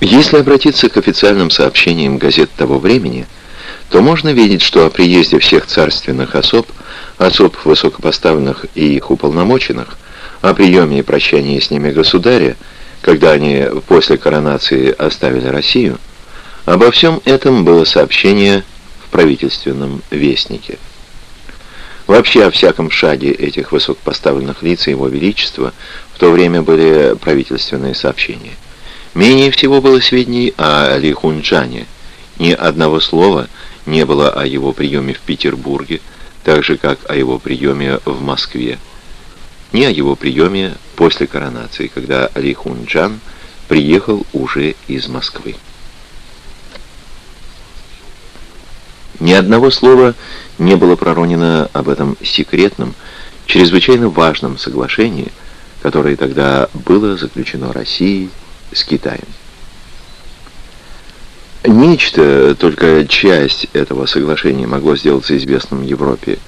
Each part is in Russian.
Если обратиться к официальным сообщениям газет того времени, то можно видеть, что о приезде всех царственных особ, особ высокопоставленных и их уполномоченных, о приеме и прощании с ними государя, когда они после коронации оставили Россию, обо всем этом было сообщение в правительственном вестнике. Вообще о всяком шаге этих высокопоставленных лиц Его Величества в то время были правительственные сообщения. Менее всего было сведений о Али Хунджане. Ни одного слова не было о его приеме в Петербурге, так же, как о его приеме в Москве. Ни о его приеме после коронации, когда Али Хунджан приехал уже из Москвы. Ни одного слова не было проронено об этом секретном, чрезвычайно важном соглашении, которое тогда было заключено Россией с Китаем. Нечто, только часть этого соглашения могло сделаться известным Европе,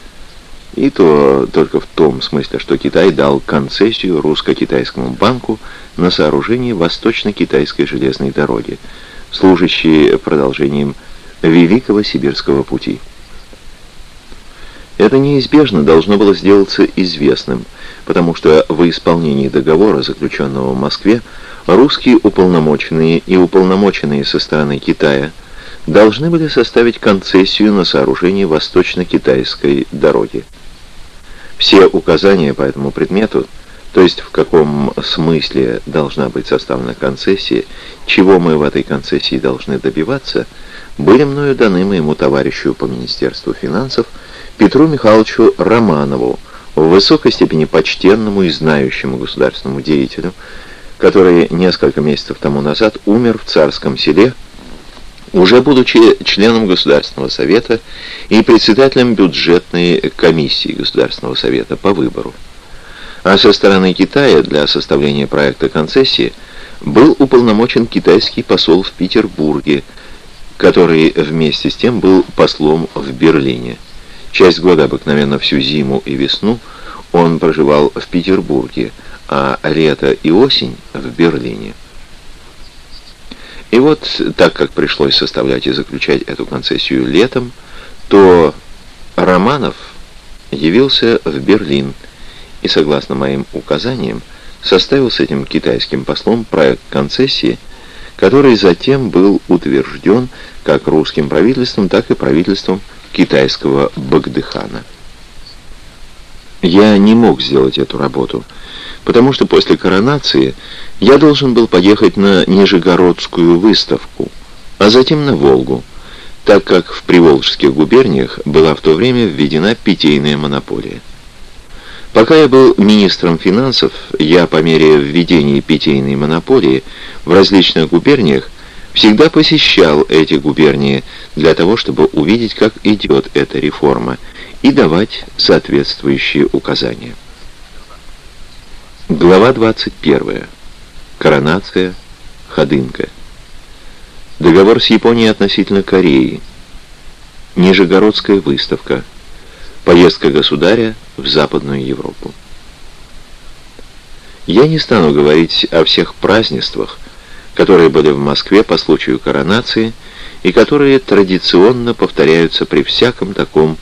и то только в том смысле, что Китай дал концессию русско-китайскому банку на сооружение восточно-китайской железной дороги, служащей продолжением Великого Сибирского пути. Это неизбежно должно было сделаться известным, потому что в исполнении договора, заключенного в Москве, русские уполномоченные и уполномоченные со стороны Китая должны были составить концессию на сооружение восточно-китайской дороги. Все указания по этому предмету, то есть в каком смысле должна быть составлена концессия, чего мы в этой концессии должны добиваться, были мною даны моему товарищу по Министерству финансов Петру Михайловичу Романову, в высокой степени почтенному и знающему государственному деятелю, который несколько месяцев тому назад умер в царском селе, уже будучи членом Государственного совета и председателем бюджетной комиссии Государственного совета по выбору. А со стороны Китая для составления проекта концессии был уполномочен китайский посол в Петербурге, который вместе с тем был послом в Берлине. Часть года, обыкновенно всю зиму и весну, он проживал в Петербурге, а лето и осень в Берлине. И вот, так как пришлось составлять и заключать эту концессию летом, то Романов явился в Берлин и, согласно моим указаниям, составил с этим китайским послом проект концессии, который затем был утвержден как русским правительством, так и правительством китайского Багдыхана. Я не мог сделать эту работу, потому что после коронации я должен был поехать на Нижегородскую выставку, а затем на Волгу, так как в Приволжских губерниях была в то время введена питейная монополия. Пока я был министром финансов, я по мере введения питейной монополии в различных губерниях всегда посещал эти губернии для того, чтобы увидеть, как идет эта реформа, и давать соответствующие указания. Глава 21. Коронация. Ходынка. Договор с Японией относительно Кореи. Нижегородская выставка. Поездка государя в Западную Европу. Я не стану говорить о всех празднествах, которые были в Москве по случаю коронации и которые традиционно повторяются при всяком таком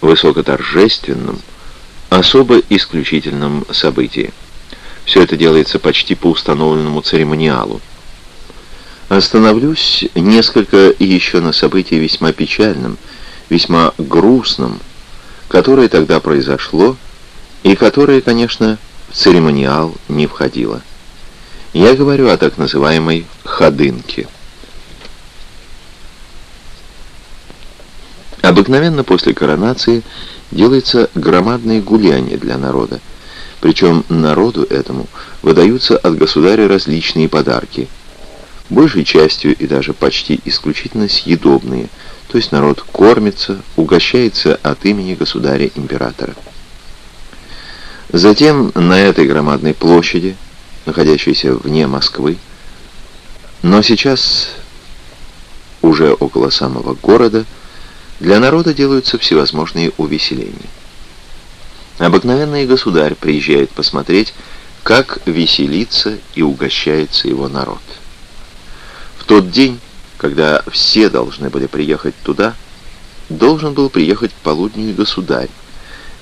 высокоторжественном, особо исключительном событии. Все это делается почти по установленному церемониалу. Остановлюсь несколько еще на событии весьма печальном, весьма грустном, которое тогда произошло и которое, конечно, в церемониал не входило. Я говорю о так называемой «ходынке». Обыкновенно после коронации делается громадное гуляние для народа. Причем народу этому выдаются от государя различные подарки. Большей частью и даже почти исключительно съедобные, то есть народ кормится, угощается от имени государя-императора. Затем на этой громадной площади находящийся вне Москвы, но сейчас уже около самого города для народа делаются всевозможные увеселения. Обыкновенный государь приезжает посмотреть, как веселится и угощается его народ. тот день, когда все должны были приехать туда, должен был приехать к полудню государь,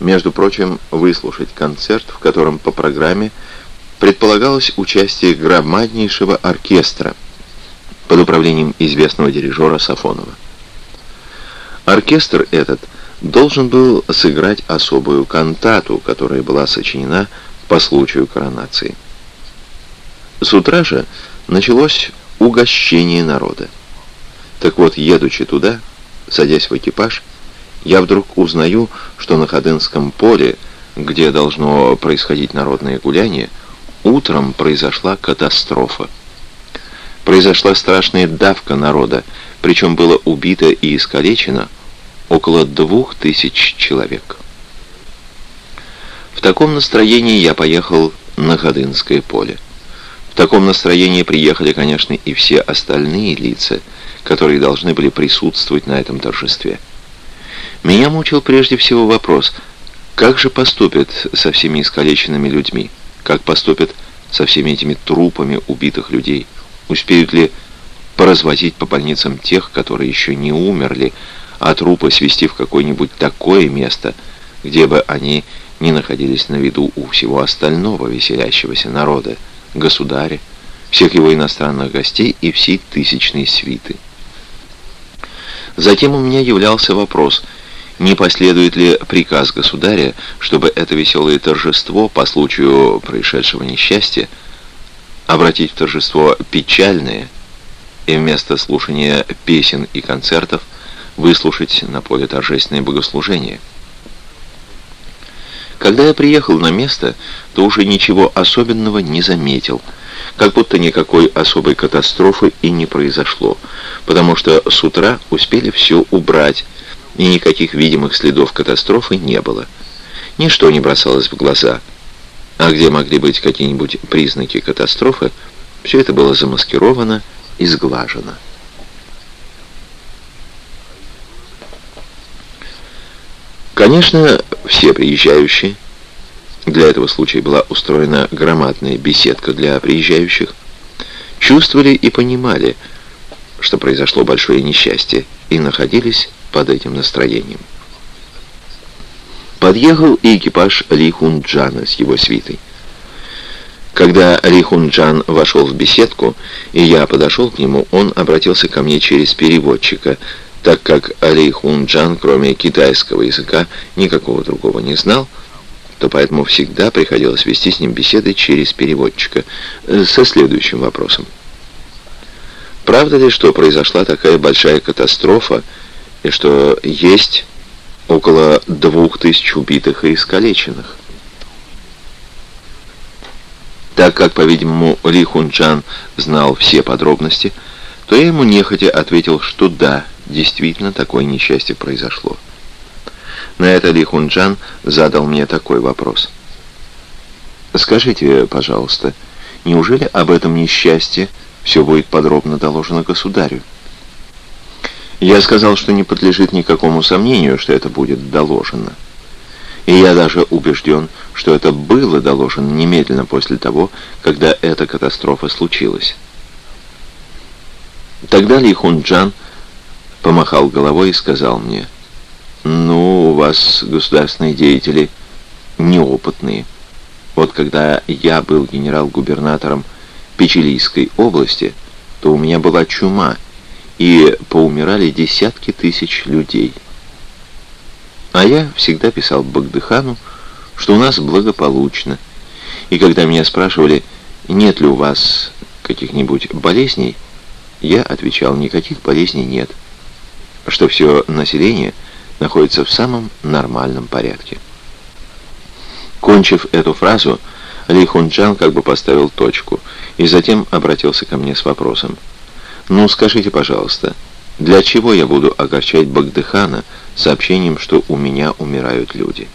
между прочим, выслушать концерт, в котором по программе предполагалось участие громаднейшего оркестра под управлением известного дирижера Сафонова. Оркестр этот должен был сыграть особую кантату, которая была сочинена по случаю коронации. С утра же началось угощение народа. Так вот, едучи туда, садясь в экипаж, я вдруг узнаю, что на Ходынском поле, где должно происходить народное гуляние, утром произошла катастрофа. Произошла страшная давка народа, причем было убито и искалечено около двух тысяч человек. В таком настроении я поехал на Ходынское поле. В таком настроении приехали, конечно, и все остальные лица, которые должны были присутствовать на этом торжестве. Меня мучил прежде всего вопрос, как же поступят со всеми искалеченными людьми, как поступят со всеми этими трупами убитых людей, успеют ли поразвозить по больницам тех, которые еще не умерли, а трупы свести в какое-нибудь такое место, где бы они не находились на виду у всего остального веселящегося народа, государя, всех его иностранных гостей и всей тысячной свиты. Затем у меня являлся вопрос, не последует ли приказ государя, чтобы это веселое торжество по случаю происшедшего несчастья обратить в торжество печальное и вместо слушания песен и концертов выслушать на поле торжественное богослужение. Когда я приехал на место, то уже ничего особенного не заметил, как будто никакой особой катастрофы и не произошло, потому что с утра успели все убрать, и никаких видимых следов катастрофы не было. Ничто не бросалось в глаза, а где могли быть какие-нибудь признаки катастрофы, все это было замаскировано и сглажено. Конечно, все приезжающие, для этого случая была устроена громадная беседка для приезжающих, чувствовали и понимали, что произошло большое несчастье, и находились под этим настроением. Подъехал и экипаж Ли Хунджана с его свитой. Когда Ли Хунджан вошел в беседку, и я подошел к нему, он обратился ко мне через переводчика – так как Али Хунджан, кроме китайского языка, никакого другого не знал, то поэтому всегда приходилось вести с ним беседы через переводчика э, со следующим вопросом. Правда ли, что произошла такая большая катастрофа, и что есть около двух тысяч убитых и искалеченных? Так как, по-видимому, Ли Хунджан знал все подробности, то я ему нехотя ответил, что да, действительно такое несчастье произошло. На это Ли Хунджан задал мне такой вопрос. «Скажите, пожалуйста, неужели об этом несчастье все будет подробно доложено государю?» Я сказал, что не подлежит никакому сомнению, что это будет доложено. И я даже убежден, что это было доложено немедленно после того, когда эта катастрофа случилась. Тогда Ли Хунджан помахал головой и сказал мне, «Ну, у вас государственные деятели неопытные. Вот когда я был генерал-губернатором Печилийской области, то у меня была чума, и поумирали десятки тысяч людей. А я всегда писал Багдыхану, что у нас благополучно. И когда меня спрашивали, нет ли у вас каких-нибудь болезней, я отвечал, никаких болезней нет что все население находится в самом нормальном порядке. Кончив эту фразу, Ли Хунджан как бы поставил точку и затем обратился ко мне с вопросом. «Ну, скажите, пожалуйста, для чего я буду огорчать Багдыхана сообщением, что у меня умирают люди?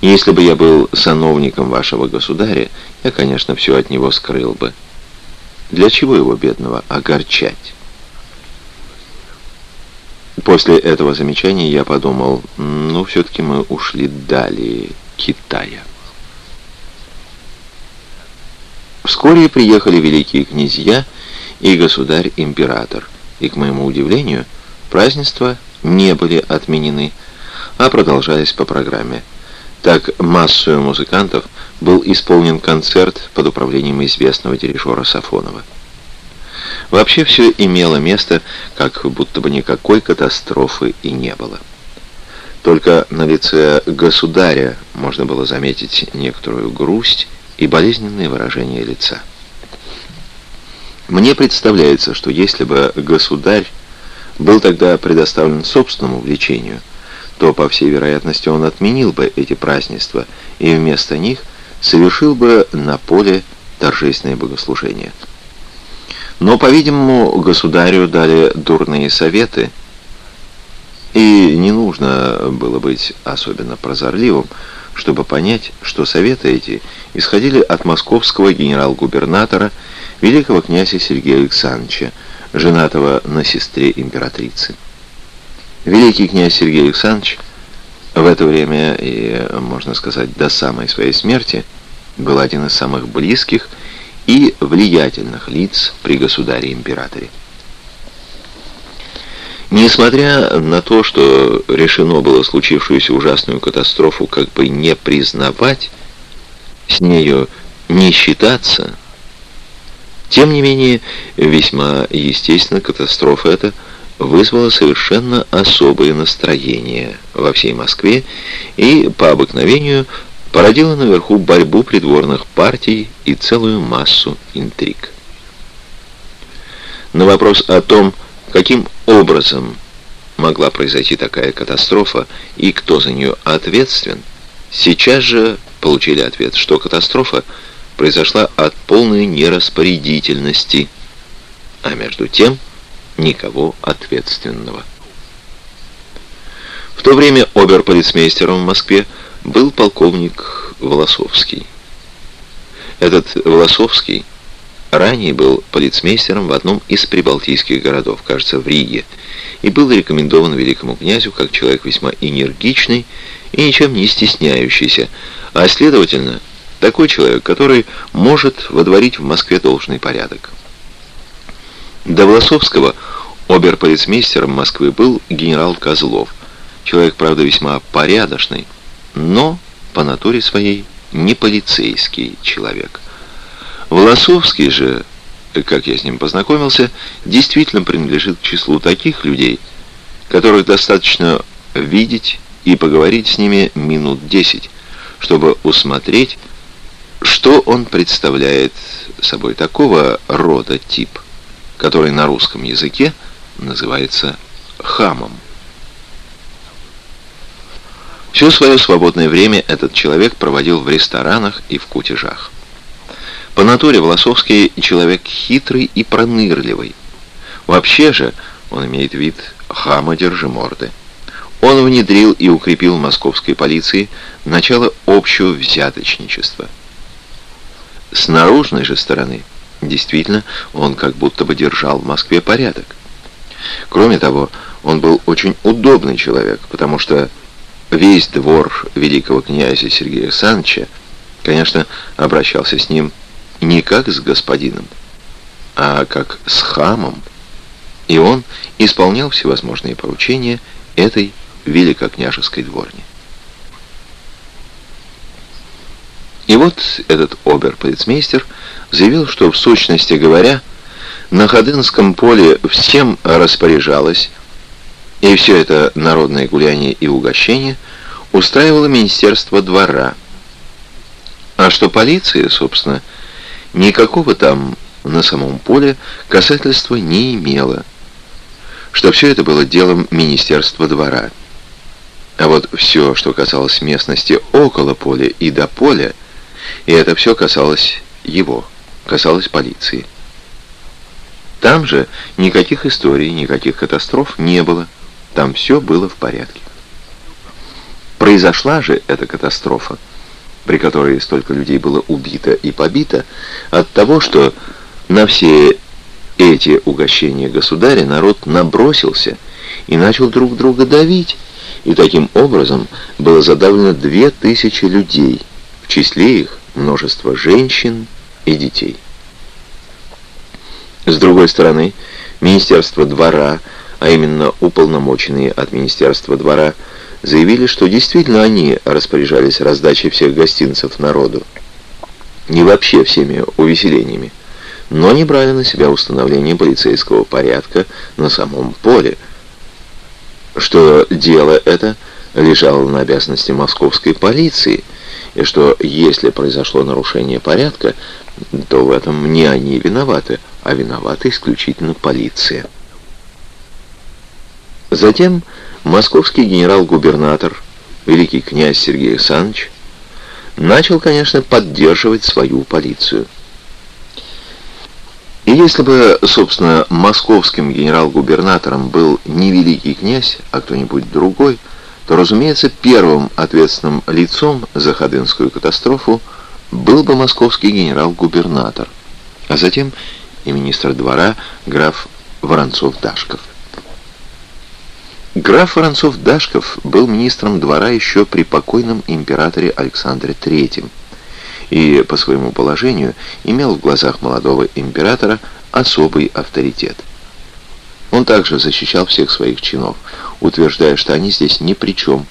Если бы я был сановником вашего государя, я, конечно, все от него скрыл бы. Для чего его, бедного, огорчать?» После этого замечания я подумал, ну, все-таки мы ушли далее Китая. Вскоре приехали великие князья и государь-император, и, к моему удивлению, празднества не были отменены, а продолжались по программе. Так массою музыкантов был исполнен концерт под управлением известного дирижера Сафонова. Вообще все имело место, как будто бы никакой катастрофы и не было. Только на лице государя можно было заметить некоторую грусть и болезненное выражение лица. Мне представляется, что если бы государь был тогда предоставлен собственному влечению, то, по всей вероятности, он отменил бы эти празднества и вместо них совершил бы на поле торжественное богослужение. Но, по-видимому, государю дали дурные советы, и не нужно было быть особенно прозорливым, чтобы понять, что советы эти исходили от московского генерал-губернатора великого князя Сергея Александровича, женатого на сестре императрицы. Великий князь Сергей Александрович в это время, и, можно сказать, до самой своей смерти, был один из самых близких и влиятельных лиц при государе-императоре. Несмотря на то, что решено было случившуюся ужасную катастрофу как бы не признавать, с нею не считаться, тем не менее, весьма естественно, катастрофа эта вызвала совершенно особое настроение во всей Москве и, по обыкновению, породила наверху борьбу придворных партий и целую массу интриг. На вопрос о том, каким образом могла произойти такая катастрофа и кто за нее ответственен, сейчас же получили ответ, что катастрофа произошла от полной нераспорядительности, а между тем никого ответственного. В то время оберполицмейстером в Москве был полковник Волосовский. Этот Волосовский ранее был полицмейстером в одном из прибалтийских городов, кажется, в Риге, и был рекомендован великому князю как человек весьма энергичный и ничем не стесняющийся, а, следовательно, такой человек, который может водворить в Москве должный порядок. До Волосовского оберполицмейстером Москвы был генерал Козлов, человек, правда, весьма порядочный, но по натуре своей не полицейский человек. Волосовский же, как я с ним познакомился, действительно принадлежит к числу таких людей, которых достаточно видеть и поговорить с ними минут десять, чтобы усмотреть, что он представляет собой такого рода тип, который на русском языке называется хамом. Все свое свободное время этот человек проводил в ресторанах и в кутежах. По натуре Волосовский человек хитрый и пронырливый. Вообще же он имеет вид хама держиморды. Он внедрил и укрепил московской полиции начало общего взяточничества. С наружной же стороны, действительно, он как будто бы держал в Москве порядок. Кроме того, он был очень удобный человек, потому что весь двор великого князя Сергея Александровича, конечно, обращался с ним не как с господином, а как с хамом, и он исполнял всевозможные поручения этой великокняжеской дворни. И вот этот обер-полицмейстер заявил, что в сущности говоря, на Ходынском поле всем распоряжалось, и все это народное гуляние и угощение устраивало Министерство двора. А что полиция, собственно, никакого там на самом поле касательства не имела, что все это было делом Министерства двора. А вот все, что касалось местности около поля и до поля, и это все касалось его, касалось полиции. Там же никаких историй, никаких катастроф не было. Там все было в порядке. Произошла же эта катастрофа при которой столько людей было убито и побито, от того, что на все эти угощения государя народ набросился и начал друг друга давить, и таким образом было задавлено две тысячи людей, в числе их множество женщин и детей. С другой стороны, Министерство двора, а именно уполномоченные от Министерства двора, заявили, что действительно они распоряжались раздачей всех гостинцев народу. Не вообще всеми увеселениями, но не брали на себя установление полицейского порядка на самом поле, что дело это лежало на обязанности московской полиции, и что если произошло нарушение порядка, то в этом не они виноваты, а виновата исключительно полиция. Затем московский генерал-губернатор, великий князь Сергей Александрович, начал, конечно, поддерживать свою полицию. И если бы, собственно, московским генерал-губернатором был не великий князь, а кто-нибудь другой, то, разумеется, первым ответственным лицом за Ходынскую катастрофу был бы московский генерал-губернатор, а затем и министр двора граф Воронцов-Дашков. Граф Воронцов-Дашков был министром двора еще при покойном императоре Александре III и по своему положению имел в глазах молодого императора особый авторитет. Он также защищал всех своих чинов, утверждая, что они здесь ни при чем,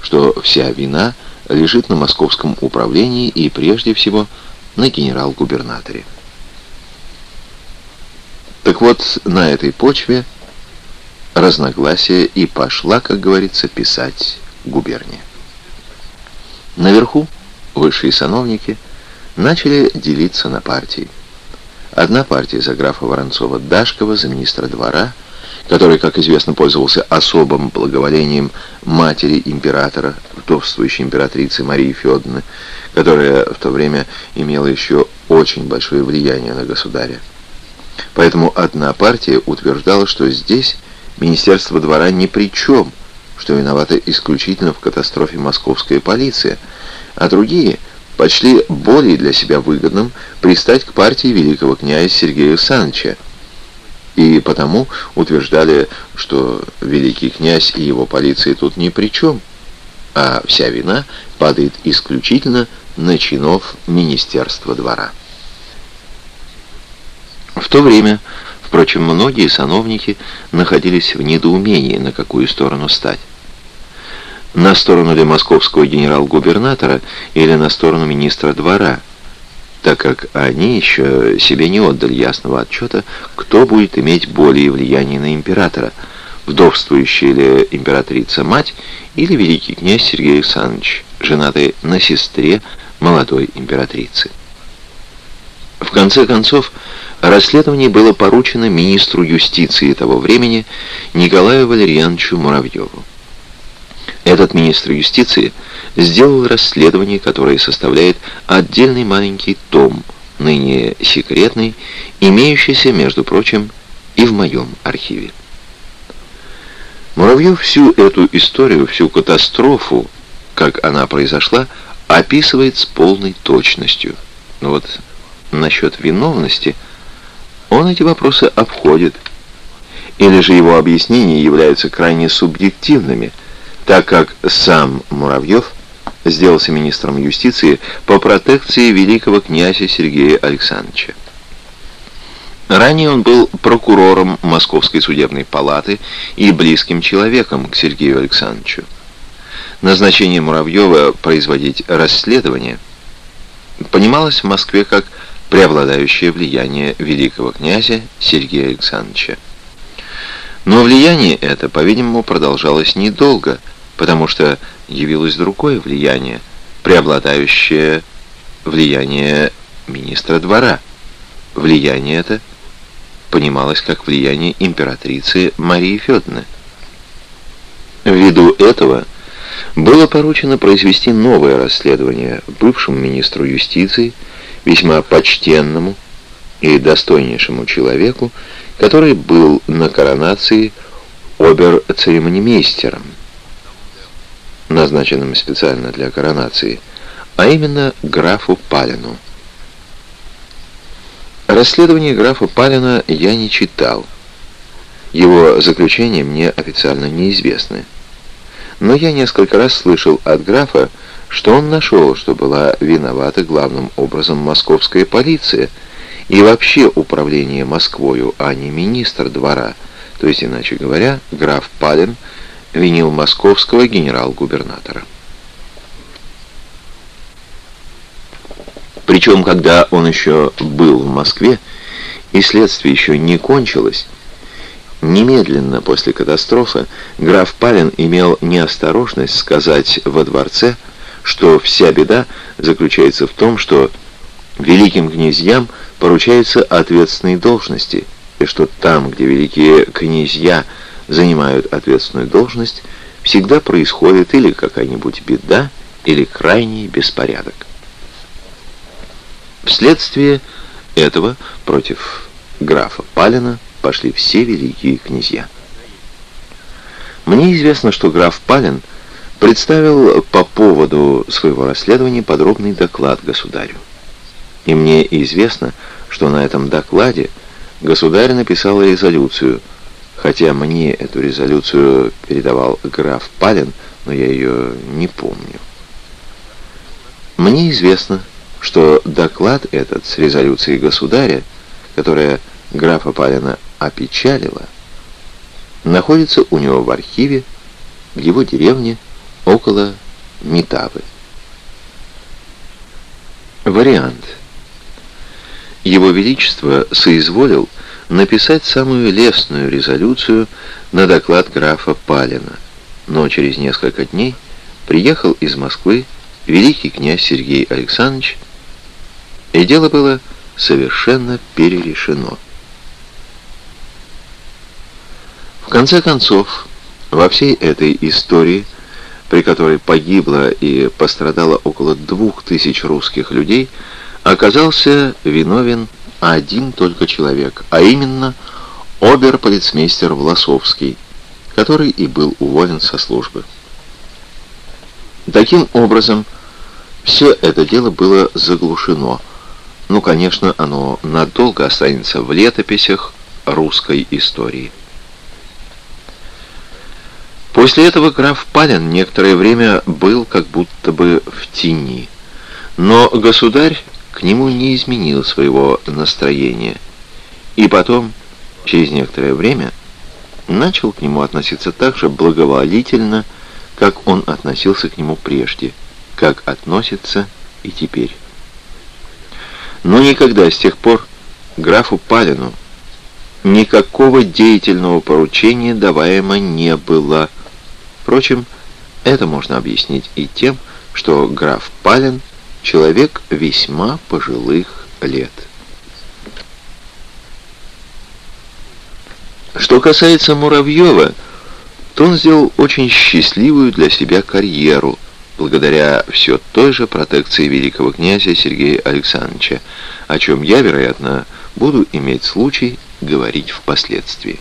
что вся вина лежит на московском управлении и прежде всего на генерал-губернаторе. Так вот, на этой почве разногласия и пошла, как говорится, писать губерния. Наверху высшие сановники начали делиться на партии. Одна партия за графа Воронцова-Дашкова, за министра двора, который, как известно, пользовался особым благоволением матери императора, вдовствующей императрицы Марии Федоровны, которая в то время имела еще очень большое влияние на государя. Поэтому одна партия утверждала, что здесь Министерство двора ни при чем, что виновата исключительно в катастрофе московская полиция, а другие почли более для себя выгодным пристать к партии великого князя Сергея Александровича, и потому утверждали, что великий князь и его полиция тут ни при чем, а вся вина падает исключительно на чинов Министерства двора. В то время, впрочем, многие сановники находились в недоумении, на какую сторону стать. На сторону ли московского генерал-губернатора или на сторону министра двора, так как они еще себе не отдали ясного отчета, кто будет иметь более влияние на императора, вдовствующая ли императрица-мать или великий князь Сергей Александрович, женатый на сестре молодой императрицы. В конце концов, Расследование было поручено министру юстиции того времени Николаю Валерьяновичу Муравьеву. Этот министр юстиции сделал расследование, которое составляет отдельный маленький том, ныне секретный, имеющийся, между прочим, и в моем архиве. Муравьев всю эту историю, всю катастрофу, как она произошла, описывает с полной точностью. Но вот насчет виновности – он эти вопросы обходит. Или же его объяснения являются крайне субъективными, так как сам Муравьев сделался министром юстиции по протекции великого князя Сергея Александровича. Ранее он был прокурором Московской судебной палаты и близким человеком к Сергею Александровичу. Назначение Муравьева производить расследование понималось в Москве как преобладающее влияние великого князя Сергея Александровича. Но влияние это, по-видимому, продолжалось недолго, потому что явилось другое влияние, преобладающее влияние министра двора. Влияние это понималось как влияние императрицы Марии Федоровны. Ввиду этого было поручено произвести новое расследование бывшему министру юстиции весьма почтенному и достойнейшему человеку, который был на коронации обер-церемонимейстером, назначенным специально для коронации, а именно графу Палину. Расследование графа Палина я не читал. Его заключения мне официально неизвестны. Но я несколько раз слышал от графа, что он нашел, что была виновата главным образом московская полиция, и вообще управление Москвою, а не министр двора, то есть, иначе говоря, граф Палин винил московского генерал-губернатора. Причем, когда он еще был в Москве, и следствие еще не кончилось, немедленно после катастрофы граф Палин имел неосторожность сказать во дворце, что вся беда заключается в том, что великим князьям поручаются ответственные должности, и что там, где великие князья занимают ответственную должность, всегда происходит или какая-нибудь беда, или крайний беспорядок. Вследствие этого против графа Палина пошли все великие князья. Мне известно, что граф Палин представил по поводу своего расследования подробный доклад государю. И мне известно, что на этом докладе государь написал резолюцию, хотя мне эту резолюцию передавал граф Палин, но я ее не помню. Мне известно, что доклад этот с резолюцией государя, которая графа Палина опечалила, находится у него в архиве в его деревне около Метавы. Вариант. Его Величество соизволил написать самую лестную резолюцию на доклад графа Палина, но через несколько дней приехал из Москвы великий князь Сергей Александрович и дело было совершенно перерешено. В конце концов, во всей этой истории, при которой погибло и пострадало около двух тысяч русских людей, оказался виновен один только человек, а именно обер-полицмейстер Власовский, который и был уволен со службы. Таким образом, все это дело было заглушено – ну, конечно, оно надолго останется в летописях русской истории. После этого граф Палин некоторое время был как будто бы в тени, но государь к нему не изменил своего настроения, и потом, через некоторое время, начал к нему относиться так же благоволительно, как он относился к нему прежде, как относится и теперь. Но никогда с тех пор графу Палину никакого деятельного поручения даваемо не было. Впрочем, это можно объяснить и тем, что граф Палин — человек весьма пожилых лет. Что касается Муравьева, то он сделал очень счастливую для себя карьеру, благодаря все той же протекции великого князя Сергея Александровича, о чем я, вероятно, буду иметь случай говорить впоследствии.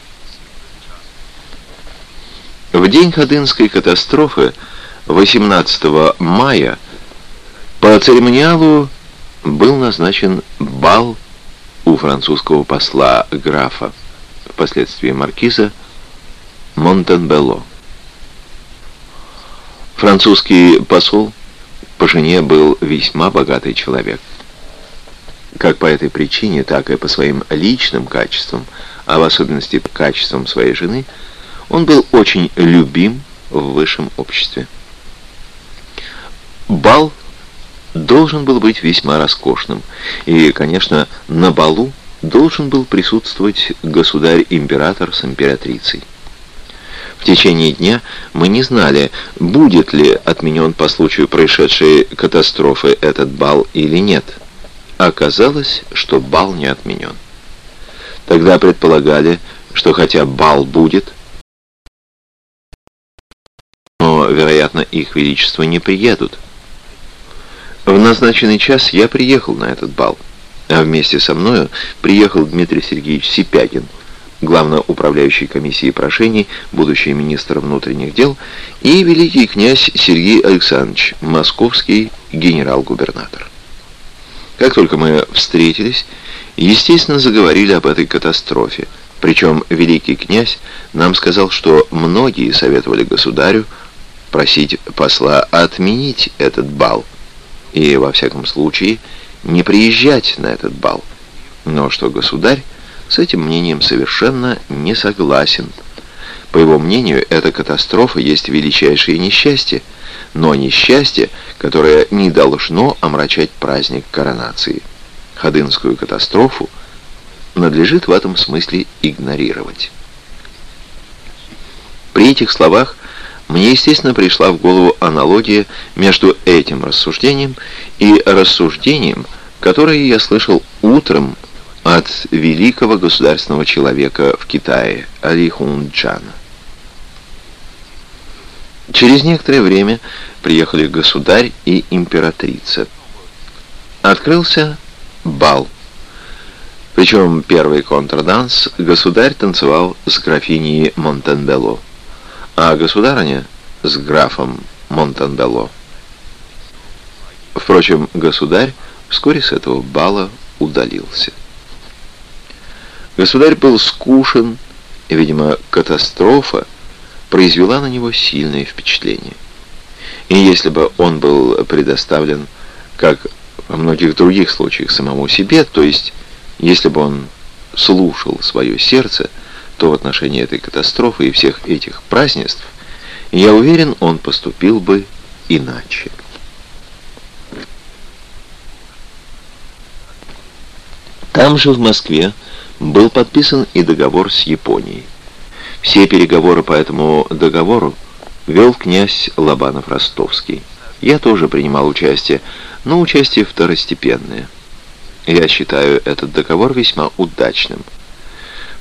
В день Ходынской катастрофы 18 мая по церемониалу был назначен бал у французского посла графа, впоследствии маркиза Монтенбелло. Французский посол по жене был весьма богатый человек. Как по этой причине, так и по своим личным качествам, а в особенности по качествам своей жены, он был очень любим в высшем обществе. Бал должен был быть весьма роскошным, и, конечно, на балу должен был присутствовать государь-император с императрицей. В течение дня мы не знали, будет ли отменен по случаю происшедшей катастрофы этот бал или нет. Оказалось, что бал не отменен. Тогда предполагали, что хотя бал будет, но, вероятно, их величество не приедут. В назначенный час я приехал на этот бал, а вместе со мною приехал Дмитрий Сергеевич Сипягин – главноуправляющий комиссии прошений, будущий министр внутренних дел, и великий князь Сергей Александрович, московский генерал-губернатор. Как только мы встретились, естественно, заговорили об этой катастрофе. Причем великий князь нам сказал, что многие советовали государю просить посла отменить этот бал и, во всяком случае, не приезжать на этот бал но что государь с этим мнением совершенно не согласен. По его мнению, эта катастрофа есть величайшее несчастье, но несчастье, которое не должно омрачать праздник коронации. Ходынскую катастрофу надлежит в этом смысле игнорировать. При этих словах мне, естественно, пришла в голову аналогия между этим рассуждением и рассуждением, которое я слышал утром от великого государственного человека в Китае, Али Хунджана. Через некоторое время приехали государь и императрица. Открылся бал. Причем первый контрданс государь танцевал с графиней Монтенбело, а государыня с графом Монтенбело. Впрочем, государь вскоре с этого бала удалился. Государь был скушен, и, видимо, катастрофа произвела на него сильное впечатление. И если бы он был предоставлен, как во многих других случаях, самому себе, то есть, если бы он слушал свое сердце, то в отношении этой катастрофы и всех этих празднеств, я уверен, он поступил бы иначе. Там же, в Москве, был подписан и договор с Японией. Все переговоры по этому договору вел князь Лобанов-Ростовский. Я тоже принимал участие, но участие второстепенное. Я считаю этот договор весьма удачным.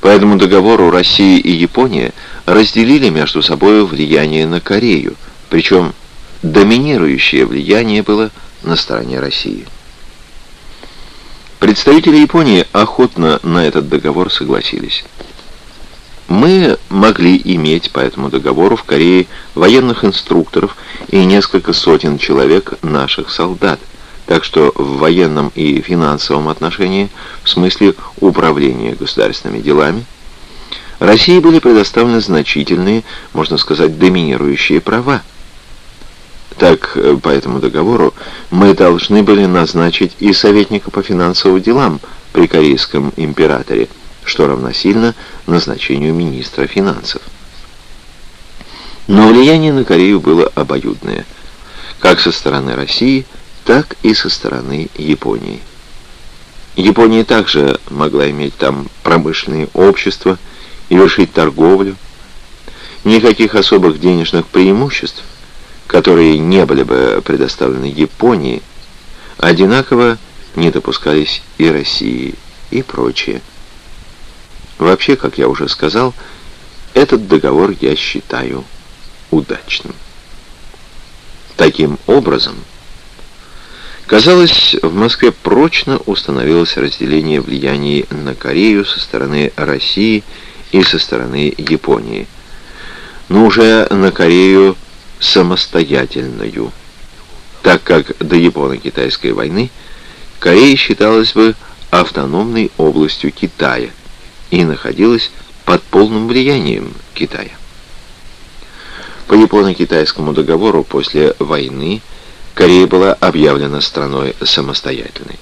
По этому договору Россия и Япония разделили между собой влияние на Корею, причем доминирующее влияние было на стороне России. Представители Японии охотно на этот договор согласились. Мы могли иметь по этому договору в Корее военных инструкторов и несколько сотен человек наших солдат, так что в военном и финансовом отношении, в смысле управления государственными делами, России были предоставлены значительные, можно сказать, доминирующие права. Так, э, по этому договору мы должны были назначить и советника по финансовым делам при корейском императоре, что равносильно назначению министра финансов. Но влияние на Корею было обоюдное, как со стороны России, так и со стороны Японии. Япония также могла иметь там промышленные общества и вершить торговлю. Никаких особых денежных преимуществ которые не были бы предоставлены Японии, одинаково не допускались и России, и прочее. Вообще, как я уже сказал, этот договор я считаю удачным. Таким образом, казалось, в Москве прочно установилось разделение влияний на Корею со стороны России и со стороны Японии. Но уже на Корею самостоятельную, так как до Японо-Китайской войны Корея считалась бы автономной областью Китая и находилась под полным влиянием Китая. По Японо-Китайскому договору после войны Корея была объявлена страной самостоятельной.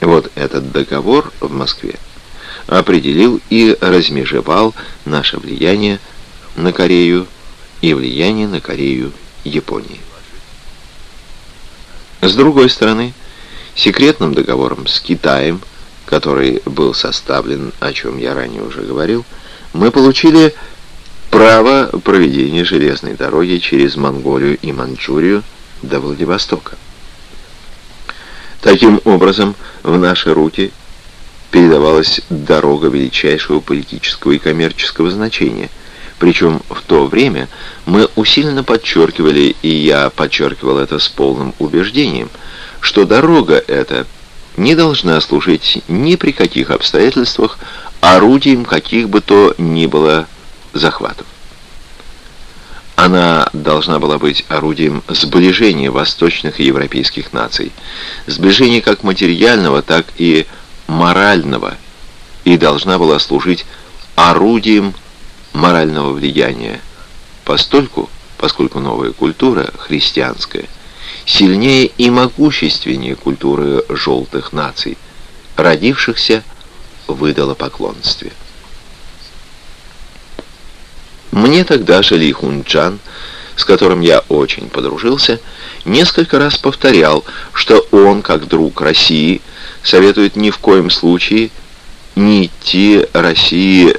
Вот этот договор в Москве определил и размежевал наше влияние на Корею и влияние на Корею Японии. С другой стороны, секретным договором с Китаем, который был составлен, о чем я ранее уже говорил, мы получили право проведения железной дороги через Монголию и Манчжурию до Владивостока. Таким образом, в наши руки передавалась дорога величайшего политического и коммерческого значения – причем в то время мы усиленно подчеркивали, и я подчеркивал это с полным убеждением, что дорога эта не должна служить ни при каких обстоятельствах орудием каких бы то ни было захватов. Она должна была быть орудием сближения восточных и европейских наций, сближения как материального, так и морального, и должна была служить орудием морального влияния, постольку, поскольку новая культура, христианская, сильнее и могущественнее культуры желтых наций, родившихся в идолопоклонстве. Мне тогда же Ли Хунчан, с которым я очень подружился, несколько раз повторял, что он, как друг России, советует ни в коем случае не идти России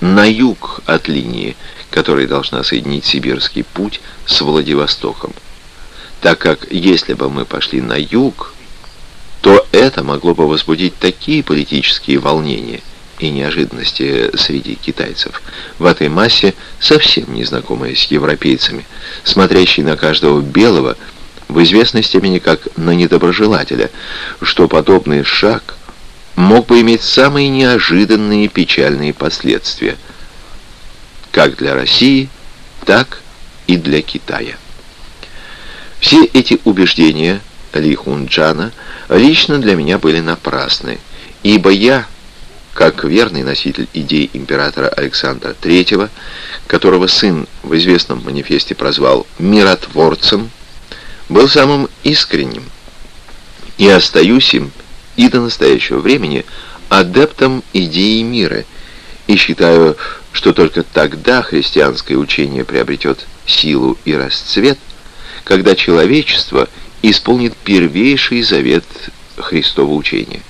на юг от линии, которая должна соединить Сибирский путь с Владивостоком. Так как если бы мы пошли на юг, то это могло бы возбудить такие политические волнения и неожиданности среди китайцев, в этой массе совсем не знакомые с европейцами, смотрящие на каждого белого в известной степени как на недоброжелателя, что подобный шаг мог бы иметь самые неожиданные печальные последствия, как для России, так и для Китая. Все эти убеждения Ли Хунджана лично для меня были напрасны, ибо я, как верный носитель идей императора Александра III, которого сын в известном манифесте прозвал «миротворцем», был самым искренним и остаюсь им и до настоящего времени адептом идеи мира и считаю, что только тогда христианское учение приобретет силу и расцвет, когда человечество исполнит первейший завет Христова учения.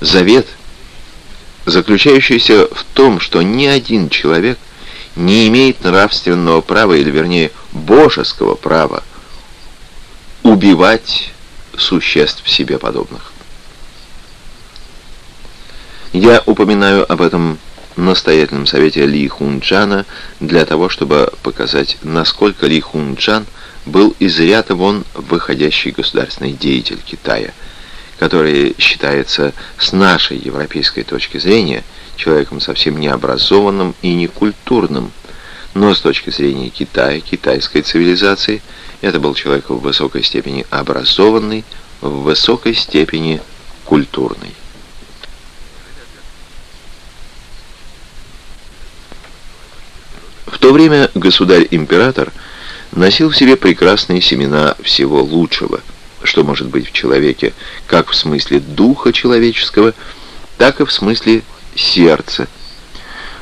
Завет, заключающийся в том, что ни один человек не имеет нравственного права, или вернее божеского права, убивать существ себе подобных. Я упоминаю об этом настоятельном совете Ли Хунчана для того, чтобы показать, насколько Ли Хунчан был из ряда вон выходящий государственный деятель Китая, который считается с нашей европейской точки зрения человеком совсем необразованным и некультурным, но с точки зрения Китая, китайской цивилизации – это был человек в высокой степени образованный, в высокой степени культурный. В то время государь-император носил в себе прекрасные семена всего лучшего, что может быть в человеке, как в смысле духа человеческого, так и в смысле сердца.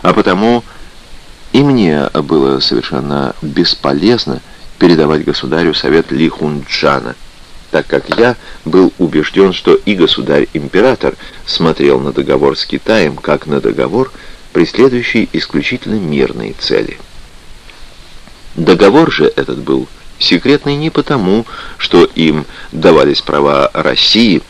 А потому и мне было совершенно бесполезно передавать государю совет Ли Хунджана, так как я был убежден, что и государь-император смотрел на договор с Китаем как на договор, преследующий исключительно мирные цели. Договор же этот был секретный не потому, что им давались права России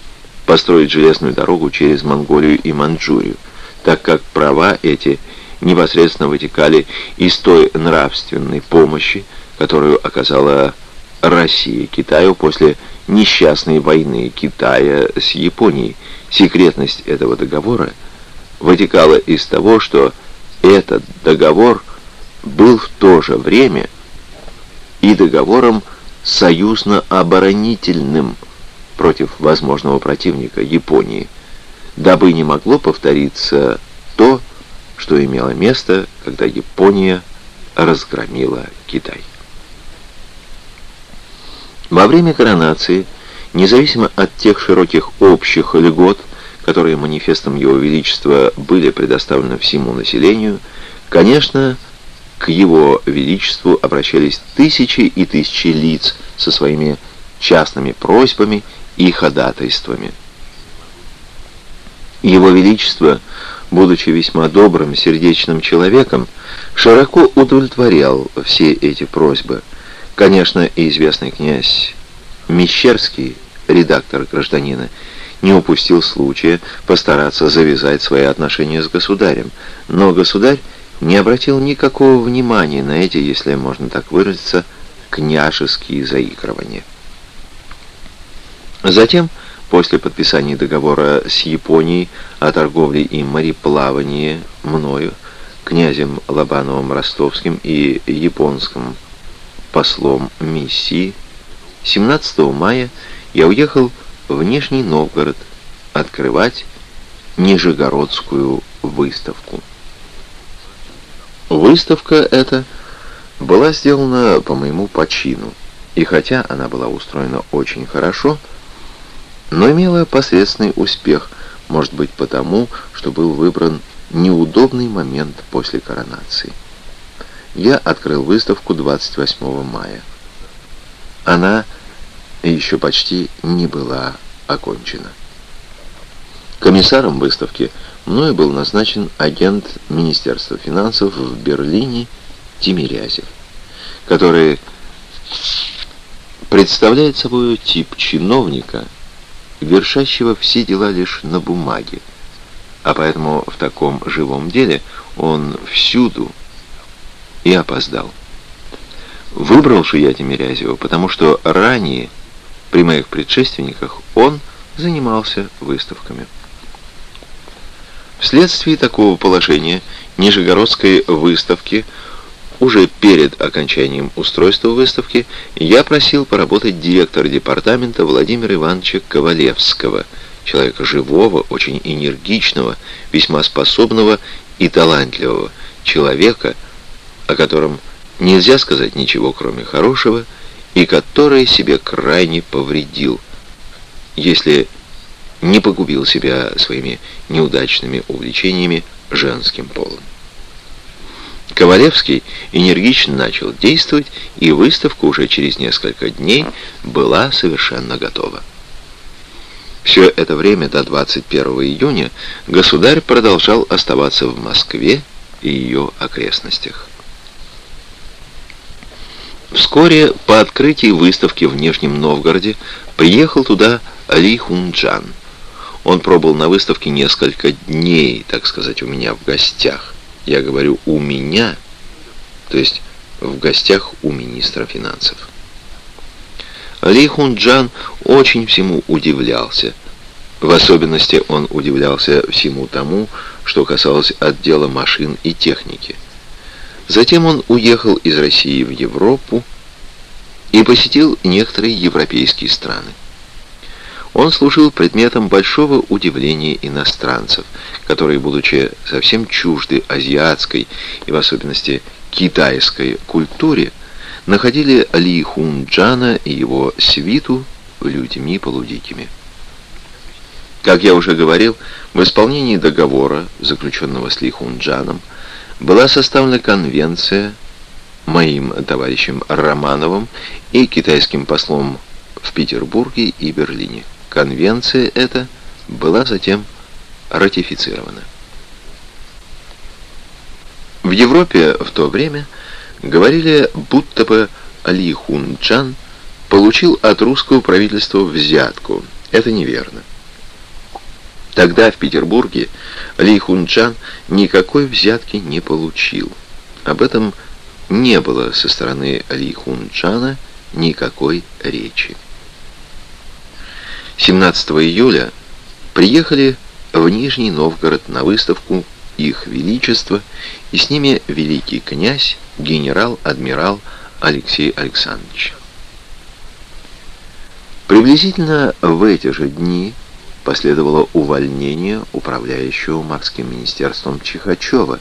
построить железную дорогу через Монголию и Манчжурию, так как права эти непосредственно вытекали из той нравственной помощи, которую оказала Россия Китаю после несчастной войны Китая с Японией. Секретность этого договора вытекала из того, что этот договор был в то же время и договором союзно-оборонительным против возможного противника Японии, дабы не могло повториться то, что имело место, когда Япония разгромила Китай. Во время коронации, независимо от тех широких общих льгот, которые манифестом Его Величества были предоставлены всему населению, конечно, к Его Величеству обращались тысячи и тысячи лиц со своими частными просьбами и ходатайствами. Его Величество, будучи весьма добрым, сердечным человеком, широко удовлетворял все эти просьбы – Конечно, и известный князь Мещерский, редактор «Гражданина», не упустил случая постараться завязать свои отношения с государем, но государь не обратил никакого внимания на эти, если можно так выразиться, княжеские заигрывания. Затем, после подписания договора с Японией о торговле и мореплавании мною, князем Лобановым Ростовским и японским послом миссии, 17 мая я уехал в Нижний Новгород открывать Нижегородскую выставку. Выставка эта была сделана по моему почину, и хотя она была устроена очень хорошо, но имела посредственный успех, может быть потому, что был выбран неудобный момент после коронации. Я открыл выставку 28 мая. Она еще почти не была окончена. Комиссаром выставки мною был назначен агент Министерства финансов в Берлине Тимирязев, который представляет собой тип чиновника, вершащего все дела лишь на бумаге, а поэтому в таком живом деле он всюду и опоздал. Выбрал же я Тимирязева, потому что ранее, при моих предшественниках, он занимался выставками. Вследствие такого положения Нижегородской выставки уже перед окончанием устройства выставки я просил поработать директора департамента Владимира Ивановича Ковалевского, человека живого, очень энергичного, весьма способного и талантливого, человека, о котором нельзя сказать ничего, кроме хорошего, и который себе крайне повредил, если не погубил себя своими неудачными увлечениями женским полом. Ковалевский энергично начал действовать, и выставка уже через несколько дней была совершенно готова. Все это время до 21 июня государь продолжал оставаться в Москве и ее окрестностях. Вскоре по открытии выставки в Нижнем Новгороде приехал туда Али Хунджан. Он пробыл на выставке несколько дней, так сказать, у меня в гостях. Я говорю «у меня», то есть в гостях у министра финансов. Али Хунджан очень всему удивлялся. В особенности он удивлялся всему тому, что касалось отдела машин и техники. Затем он уехал из России в Европу и посетил некоторые европейские страны. Он служил предметом большого удивления иностранцев, которые, будучи совсем чужды азиатской и в особенности китайской культуре, находили Ли Хунджана и его свиту людьми полудикими. Как я уже говорил, в исполнении договора, заключенного с Ли Хунджаном, была составлена конвенция моим товарищем Романовым и китайским послом в Петербурге и Берлине. Конвенция эта была затем ратифицирована. В Европе в то время говорили, будто бы Али Хунчан получил от русского правительства взятку. Это неверно. Тогда в Петербурге Ли Хунчан никакой взятки не получил. Об этом не было со стороны Ли Хунчана никакой речи. 17 июля приехали в Нижний Новгород на выставку их Величество, и с ними великий князь, генерал-адмирал Алексей Александрович. Приблизительно в эти же дни последовало увольнение управляющего морским министерством Чихачева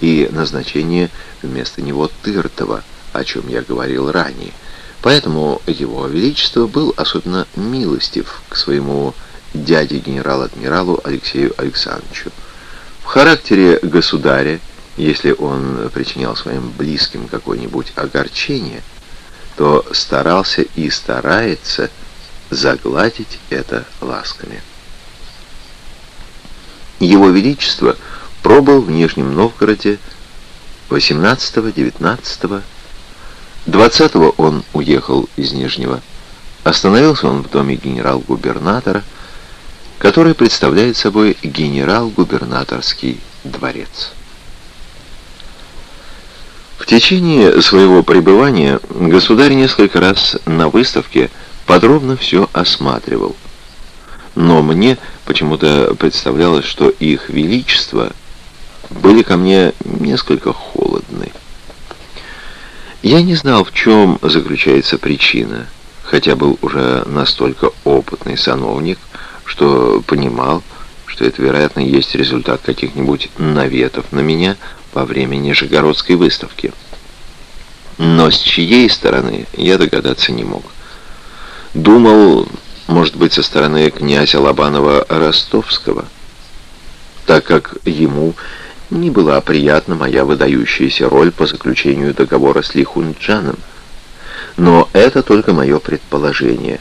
и назначение вместо него Тыртова, о чем я говорил ранее. Поэтому его величество был особенно милостив к своему дяде генерал-адмиралу Алексею Александровичу. В характере государя, если он причинял своим близким какое-нибудь огорчение, то старался и старается загладить это ласками. Его Величество пробыл в Нижнем Новгороде 18-19 20-го он уехал из Нижнего. Остановился он в доме генерал-губернатора, который представляет собой генерал-губернаторский дворец. В течение своего пребывания государь несколько раз на выставке подробно все осматривал. Но мне почему-то представлялось, что их величество были ко мне несколько холодны. Я не знал, в чем заключается причина, хотя был уже настолько опытный сановник, что понимал, что это, вероятно, есть результат каких-нибудь наветов на меня во время Нижегородской выставки. Но с чьей стороны я догадаться не мог. Думал, может быть, со стороны князя Лобанова Ростовского – так как ему не была приятна моя выдающаяся роль по заключению договора с Лихунджаном. Но это только мое предположение,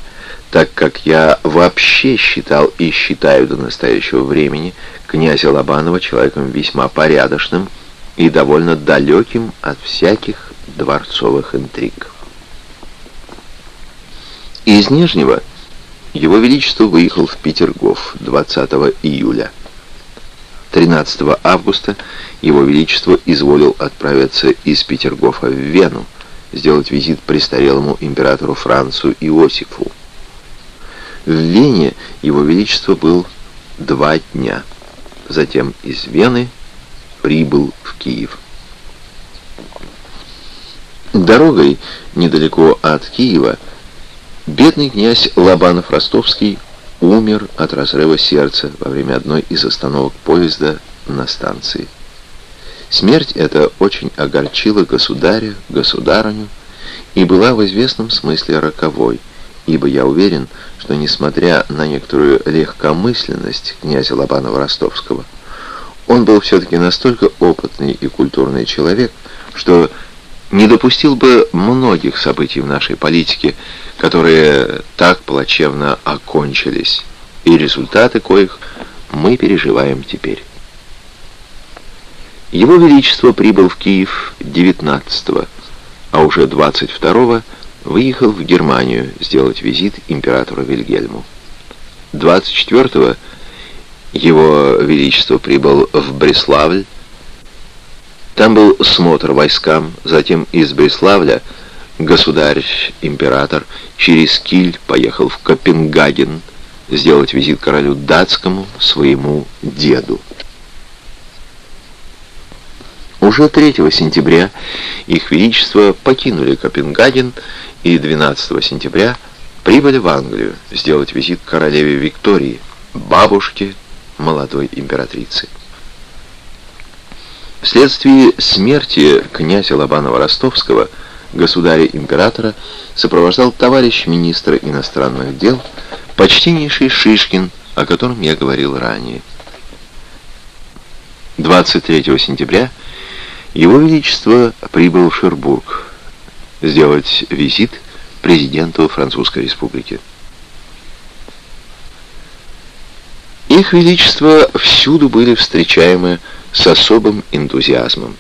так как я вообще считал и считаю до настоящего времени князя Лобанова человеком весьма порядочным и довольно далеким от всяких дворцовых интриг. Из Нижнего его Величество выехал в Петергоф 20 июля. 13 августа Его Величество изволил отправиться из Петергофа в Вену, сделать визит престарелому императору Францу Иосифу. В Вене Его Величество был два дня. Затем из Вены прибыл в Киев. Дорогой недалеко от Киева бедный князь Лобанов-Ростовский умер от разрыва сердца во время одной из остановок поезда на станции. Смерть эта очень огорчила государя, государыню и была в известном смысле роковой, ибо я уверен, что, несмотря на некоторую легкомысленность князя Лобанова-Ростовского, он был все-таки настолько опытный и культурный человек, что не допустил бы многих событий в нашей политике, которые так плачевно окончились, и результаты коих мы переживаем теперь. Его Величество прибыл в Киев 19-го, а уже 22-го выехал в Германию сделать визит императору Вильгельму. 24-го Его Величество прибыл в Бреславль, там был смотр войскам, затем из Бреславля государь-император через Киль поехал в Копенгаген сделать визит королю датскому, своему деду. Уже 3 сентября их величество покинули Копенгаген и 12 сентября прибыли в Англию сделать визит королеве Виктории, бабушке молодой императрицы. Вследствие смерти князя Лобанова-Ростовского, государя-императора, сопровождал товарищ министра иностранных дел, почтеннейший Шишкин, о котором я говорил ранее. 23 сентября Его Величество прибыл в Шербург сделать визит президенту Французской Республики. Их Величество всюду были встречаемы с особым энтузиазмом,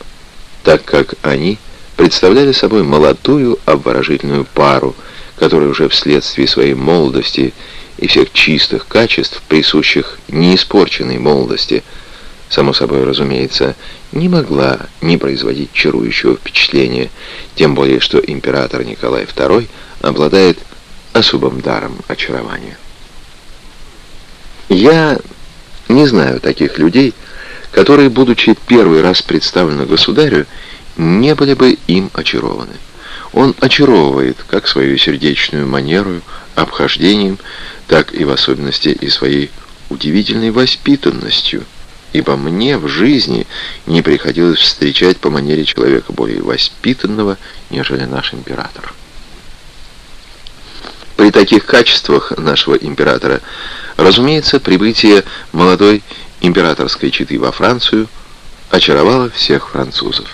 так как они представляли собой молодую обворожительную пару, которая уже вследствие своей молодости и всех чистых качеств, присущих неиспорченной молодости, само собой разумеется, не могла не производить чарующего впечатления, тем более что император Николай II обладает особым даром очарования. Я не знаю таких людей, которые, будучи первый раз представлены государю, не были бы им очарованы. Он очаровывает как свою сердечную манеру, обхождением, так и в особенности и своей удивительной воспитанностью, ибо мне в жизни не приходилось встречать по манере человека более воспитанного, нежели наш император. При таких качествах нашего императора, разумеется, прибытие молодой императорской четы во Францию очаровала всех французов.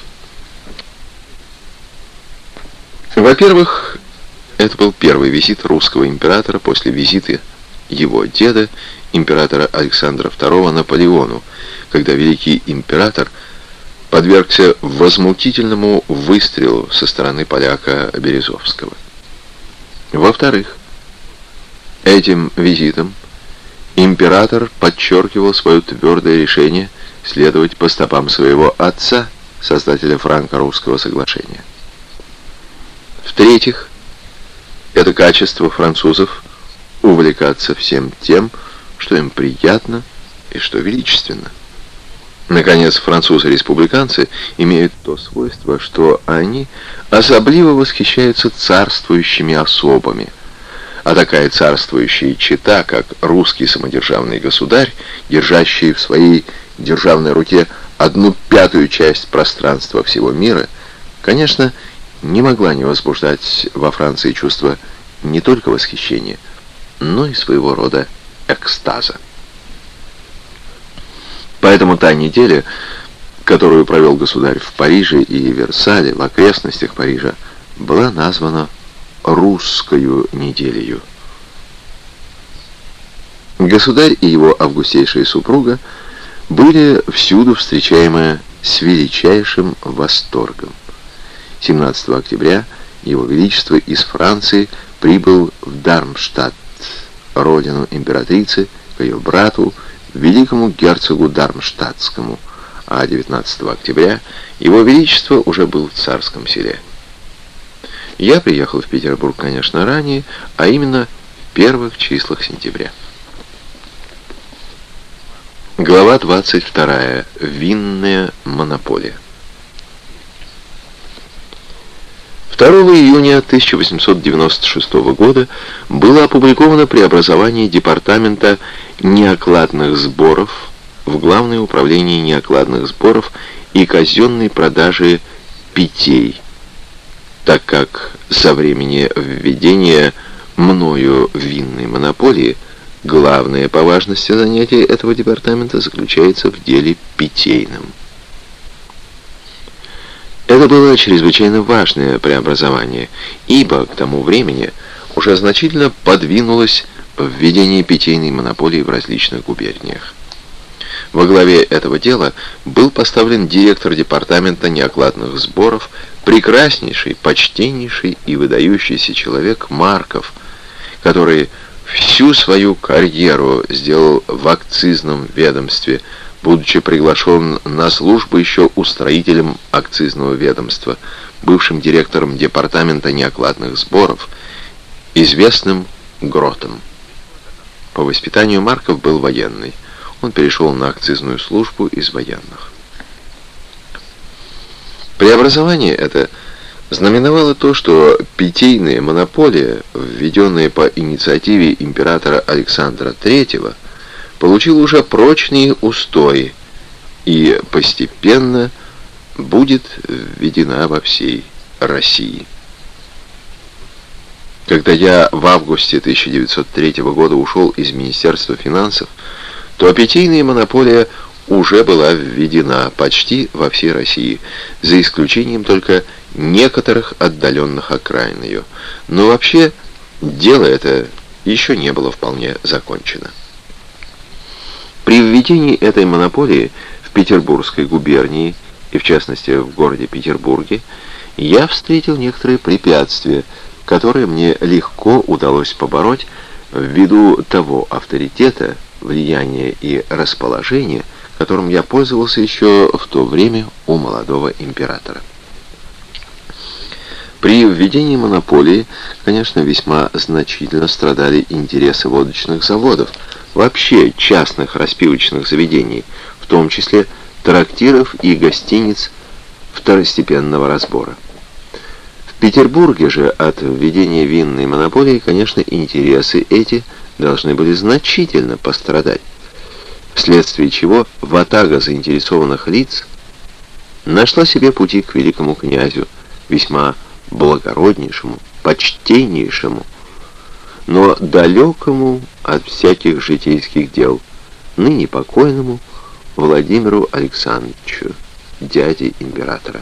Во-первых, это был первый визит русского императора после визита его деда, императора Александра II Наполеону, когда великий император подвергся возмутительному выстрелу со стороны поляка Березовского. Во-вторых, этим визитом Император подчеркивал свое твердое решение следовать по стопам своего отца, создателя франко-русского соглашения. В-третьих, это качество французов увлекаться всем тем, что им приятно и что величественно. Наконец, французы-республиканцы имеют то свойство, что они особливо восхищаются царствующими особами – а такая царствующая чита, как русский самодержавный государь, держащий в своей державной руке одну пятую часть пространства всего мира, конечно, не могла не возбуждать во Франции чувство не только восхищения, но и своего рода экстаза. Поэтому та неделя, которую провел государь в Париже и Версале, в окрестностях Парижа, была названа «русскою неделею». Государь и его августейшая супруга были всюду встречаемы с величайшим восторгом. 17 октября Его Величество из Франции прибыл в Дармштадт, родину императрицы, к ее брату, великому герцогу Дармштадтскому, а 19 октября Его Величество уже был в царском селе. Я приехал в Петербург, конечно, ранее, а именно в первых числах сентября. Глава 22. Винная монополия. 2 июня 1896 года было опубликовано преобразование Департамента неокладных сборов в Главное управление неокладных сборов и казенной продажи питей, так как со времени введения мною винной монополии – Главное по важности занятие этого департамента заключается в деле питейном. Это было чрезвычайно важное преобразование, ибо к тому времени уже значительно подвинулось введение питейной монополии в различных губерниях. Во главе этого дела был поставлен директор департамента неокладных сборов, прекраснейший, почтеннейший и выдающийся человек Марков, который всю свою карьеру сделал в акцизном ведомстве, будучи приглашен на службу еще устроителем акцизного ведомства, бывшим директором департамента неокладных сборов, известным Гротом. По воспитанию Марков был военный. Он перешел на акцизную службу из военных. Преобразование это – знаменовало то, что питейная монополия, введенная по инициативе императора Александра III, получила уже прочные устои и постепенно будет введена во всей России. Когда я в августе 1903 года ушел из Министерства финансов, то питейная монополия уже была введена почти во всей России, за исключением только некоторых отдаленных окраин ее. Но вообще дело это еще не было вполне закончено. При введении этой монополии в Петербургской губернии, и в частности в городе Петербурге, я встретил некоторые препятствия, которые мне легко удалось побороть ввиду того авторитета, влияния и расположения, которым я пользовался еще в то время у молодого императора. При введении монополии, конечно, весьма значительно страдали интересы водочных заводов, вообще частных распивочных заведений, в том числе трактиров и гостиниц второстепенного разбора. В Петербурге же от введения винной монополии, конечно, интересы эти должны были значительно пострадать, вследствие чего ватага заинтересованных лиц нашла себе пути к великому князю, весьма благороднейшему, почтеннейшему, но далекому от всяких житейских дел, ныне покойному Владимиру Александровичу, дяде императора.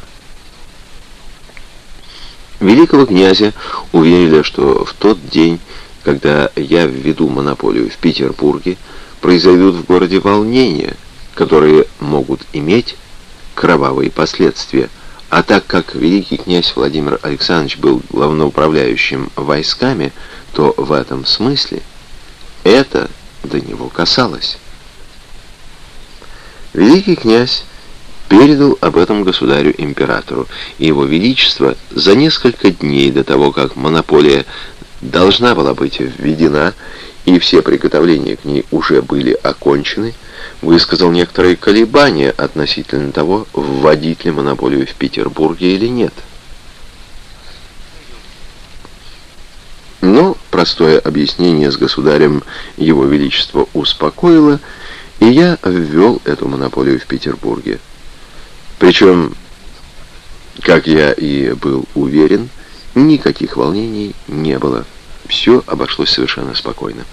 Великого князя уверили, что в тот день, когда я введу монополию в Петербурге, произойдут в городе волнения, которые могут иметь кровавые последствия, а так как великий князь Владимир Александрович был главноуправляющим войсками, то в этом смысле это до него касалось. Великий князь передал об этом государю-императору, и его величество за несколько дней до того, как монополия должна была быть введена, и все приготовления к ней уже были окончены, высказал некоторые колебания относительно того, вводить ли монополию в Петербурге или нет. Но простое объяснение с государем Его Величество успокоило, и я ввел эту монополию в Петербурге. Причем, как я и был уверен, никаких волнений не было. Все обошлось совершенно спокойно.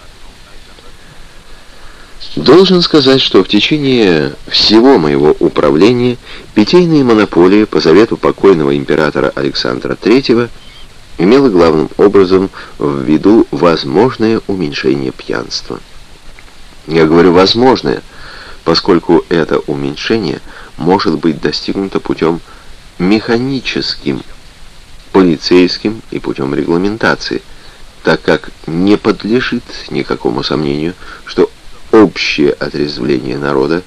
Должен сказать, что в течение всего моего управления питейные монополии по завету покойного императора Александра III имела главным образом в виду возможное уменьшение пьянства. Я говорю «возможное», поскольку это уменьшение может быть достигнуто путем механическим, полицейским и путем регламентации, так как не подлежит никакому сомнению, что общее отрезвление народа,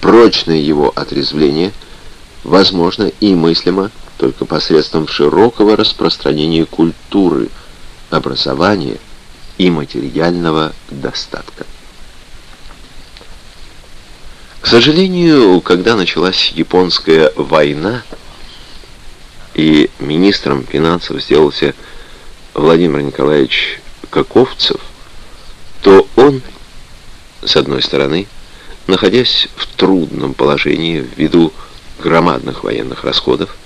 прочное его отрезвление, возможно и мыслимо только посредством широкого распространения культуры, образования и материального достатка. К сожалению, когда началась японская война, и министром финансов сделался Владимир Николаевич Каковцев, то он с одной стороны, находясь в трудном положении ввиду громадных военных расходов,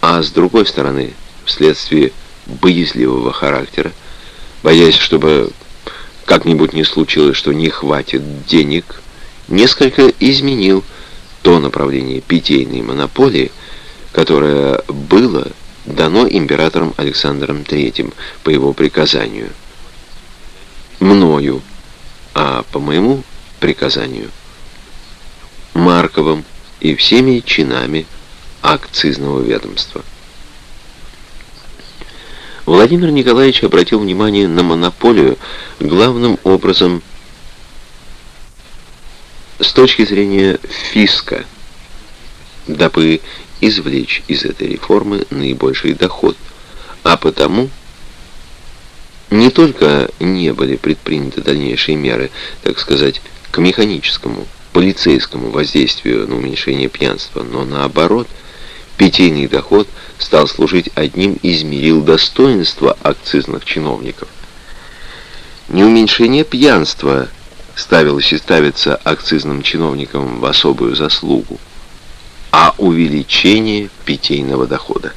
а с другой стороны, вследствие боязливого характера, боясь, чтобы как-нибудь не случилось, что не хватит денег, несколько изменил то направление питейной монополии, которое было дано императором Александром III по его приказанию. Мною а по моему приказанию Марковым и всеми чинами акцизного ведомства. Владимир Николаевич обратил внимание на монополию главным образом с точки зрения фиска, дабы извлечь из этой реформы наибольший доход, а потому не только не были предприняты дальнейшие меры, так сказать, к механическому, полицейскому воздействию на уменьшение пьянства, но наоборот, питейный доход стал служить одним из мерил достоинства акцизных чиновников. Не уменьшение пьянства ставилось и ставится акцизным чиновникам в особую заслугу, а увеличение питейного дохода.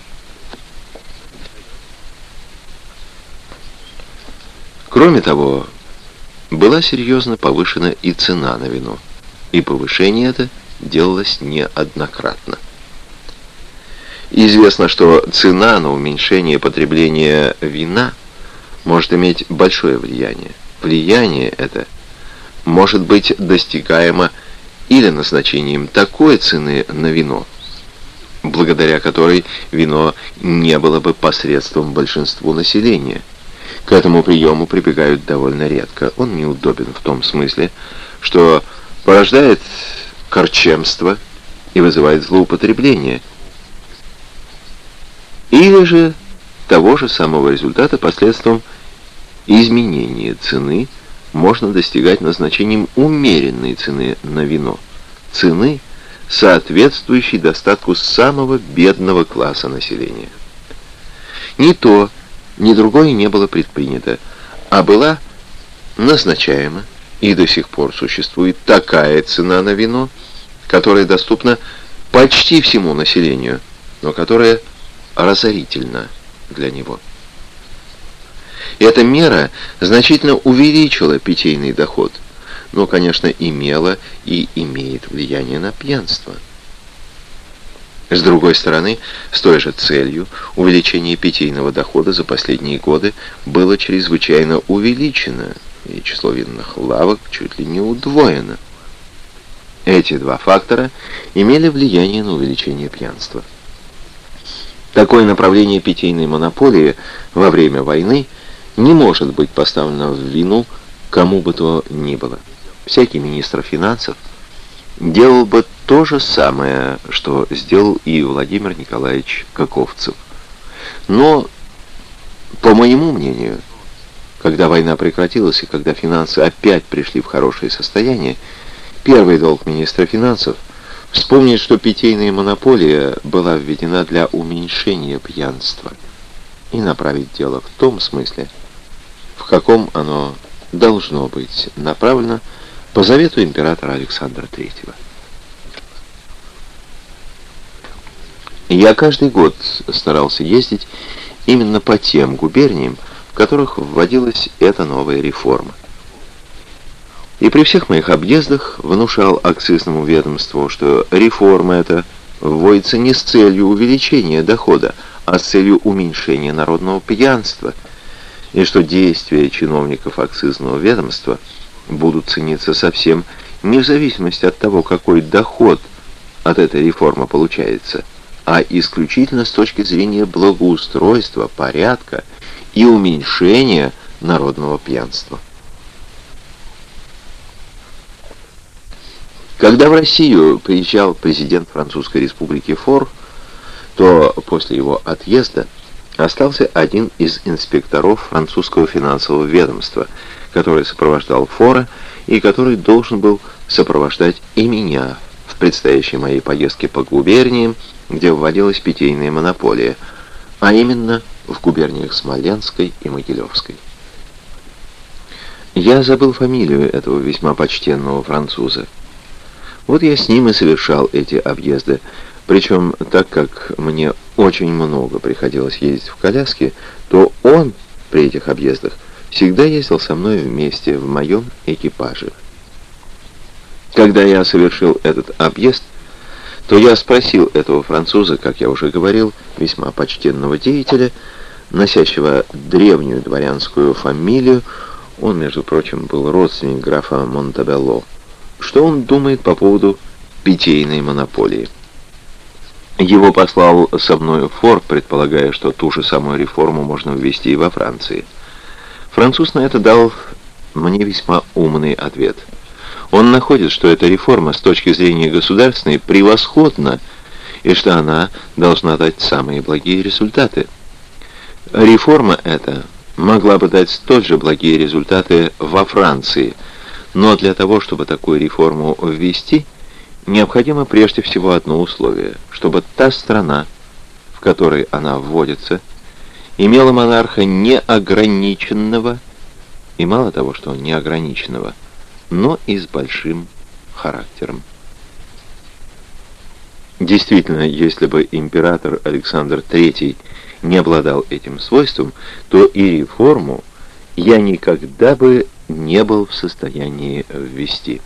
Кроме того, была серьезно повышена и цена на вино, и повышение это делалось неоднократно. Известно, что цена на уменьшение потребления вина может иметь большое влияние. Влияние это может быть достигаемо или назначением такой цены на вино, благодаря которой вино не было бы посредством большинству населения – к этому приему прибегают довольно редко. Он неудобен в том смысле, что порождает корчемство и вызывает злоупотребление. Или же того же самого результата посредством изменения цены можно достигать назначением умеренной цены на вино. Цены, соответствующей достатку самого бедного класса населения. Не то, ни другое не было предпринято, а была назначаема и до сих пор существует такая цена на вино, которая доступна почти всему населению, но которая разорительна для него. Эта мера значительно увеличила питейный доход, но, конечно, имела и имеет влияние на пьянство. С другой стороны, с той же целью, увеличение питейного дохода за последние годы было чрезвычайно увеличено, и число винных лавок чуть ли не удвоено. Эти два фактора имели влияние на увеличение пьянства. Такое направление питейной монополии во время войны не может быть поставлено в вину кому бы то ни было. Всякий министр финансов делал бы то же самое, что сделал и Владимир Николаевич Каковцев. Но, по моему мнению, когда война прекратилась и когда финансы опять пришли в хорошее состояние, первый долг министра финансов вспомнить, что питейная монополия была введена для уменьшения пьянства и направить дело в том смысле, в каком оно должно быть направлено по завету императора Александра III. Я каждый год старался ездить именно по тем губерниям, в которых вводилась эта новая реформа. И при всех моих объездах внушал акцизному ведомству, что реформа эта вводится не с целью увеличения дохода, а с целью уменьшения народного пьянства, и что действия чиновников акцизного ведомства будут цениться совсем не в зависимости от того, какой доход от этой реформы получается, а исключительно с точки зрения благоустройства, порядка и уменьшения народного пьянства. Когда в Россию приезжал президент Французской республики Фор, то после его отъезда остался один из инспекторов французского финансового ведомства, который сопровождал Фора и который должен был сопровождать и меня в предстоящей моей поездке по губерниям, где вводилась питейная монополия, а именно в губерниях Смоленской и Могилевской. Я забыл фамилию этого весьма почтенного француза. Вот я с ним и совершал эти объезды. Причем, так как мне очень много приходилось ездить в коляске, то он при этих объездах всегда ездил со мной вместе в моем экипаже. Когда я совершил этот объезд, то я спросил этого француза, как я уже говорил, весьма почтенного деятеля, носящего древнюю дворянскую фамилию, он, между прочим, был родственник графа Монтабелло, что он думает по поводу питейной монополии. Его послал со мной Форд, предполагая, что ту же самую реформу можно ввести и во Франции. Француз на это дал мне весьма умный ответ. Он находит, что эта реформа с точки зрения государственной превосходна, и что она должна дать самые благие результаты. Реформа эта могла бы дать столь же благие результаты во Франции – но для того, чтобы такую реформу ввести, необходимо прежде всего одно условие, чтобы та страна, в которой она вводится, имела монарха неограниченного, и мало того, что неограниченного, но и с большим характером. Действительно, если бы император Александр III не обладал этим свойством, то и реформу я никогда бы не был в состоянии ввести.